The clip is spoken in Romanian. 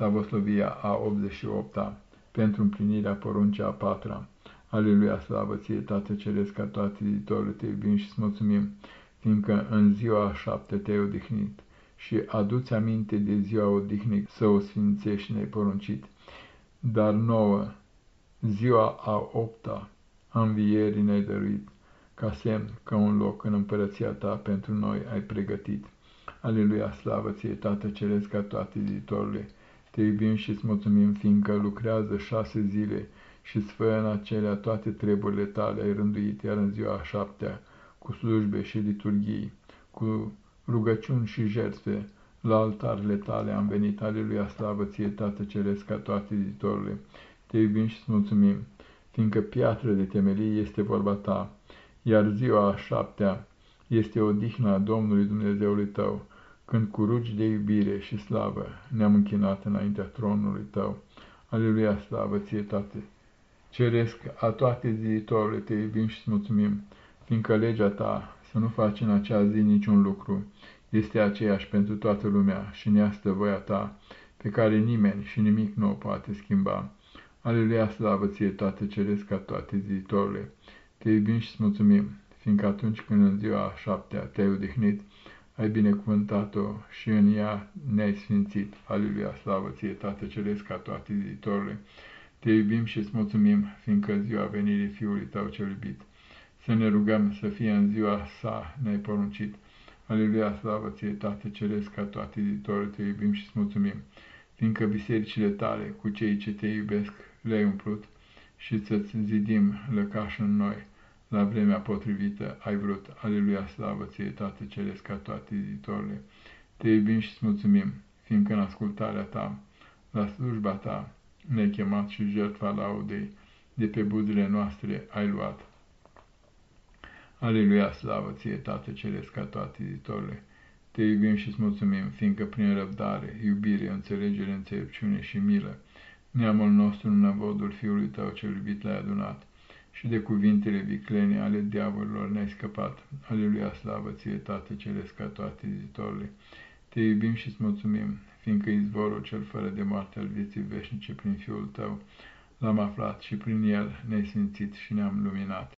Slavoslovia a 88-a, pentru împlinirea poruncii a patra. Aleluia, slavă ție, Tată Ceresc, ca toate editorul, te iubim și îți mulțumim, fiindcă în ziua a șapte te-ai odihnit și aduți aminte de ziua odihnit să o sfințești și ne-ai poruncit. Dar nouă, ziua a opta, a învierii ne-ai dăruit, ca semn că un loc în împărăția ta pentru noi ai pregătit. Aleluia, slavă ție, Tată Ceresc, ca toate editorului, te iubim și îți mulțumim, fiindcă lucrează șase zile și sfăie în acelea toate treburile tale. Ai rânduit, iar în ziua a șaptea, cu slujbe și liturghii, cu rugăciuni și jertfe, la altarele tale am venit, aleluia, slavă ție, Tată Ceresc, ca toate editorului, te iubim și îți mulțumim, fiindcă piatră de temelie este vorba ta, iar ziua a șaptea este odihna Domnului Dumnezeului tău, când cu rugi de iubire și slavă ne-am închinat înaintea tronului tău. Aleluia, slavă ție, Tată! Ceresc a toate ziitorile te iubim și îți mulțumim, fiindcă legea ta să nu faci în acea zi niciun lucru, este aceeași pentru toată lumea și neastă voia ta, pe care nimeni și nimic nu o poate schimba. Aleluia, slavă ție, Tată Ceresc a toate ziitorile! Te iubim și îți mulțumim, fiindcă atunci când în ziua a șaptea te-ai odihnit, ai binecuvântat-o și în ea ne-ai sfințit. Aleluia, slavă ție, Tată Ceresc, ca toate ziitorile. Te iubim și îți mulțumim, fiindcă ziua venirii Fiului Tău cel iubit. Să ne rugăm să fie în ziua sa ne-ai poruncit. Aleluia, slavă ție, Tată Ceresc, ca toate ziitorile, te iubim și îți mulțumim, fiindcă bisericile tale cu cei ce te iubesc le-ai umplut și să-ți zidim lăcaș în noi la vremea potrivită ai vrut. Aleluia, slavă ție, Tată Ceresc, ca toate editorile. Te iubim și îți mulțumim, fiindcă în ascultarea ta, la slujba ta, ne-ai chemat și jertfa laudei de pe buzele noastre ai luat. Aleluia, slavă ție, Tată Ceresc, ca toate editorile. Te iubim și îți mulțumim, fiindcă prin răbdare, iubire, înțelegere, înțelepciune și milă, neamul nostru în năvodul Fiului Tău cel iubit l-ai adunat și de cuvintele viclene ale diavolilor ne-ai scăpat. Aleluia, slavă ție, Tată Ceresc, ca toate zitorule. Te iubim și îți mulțumim, fiindcă izvorul cel fără de moarte al vieții veșnice prin Fiul Tău l-am aflat și prin El ne-ai sfințit și ne-am luminat.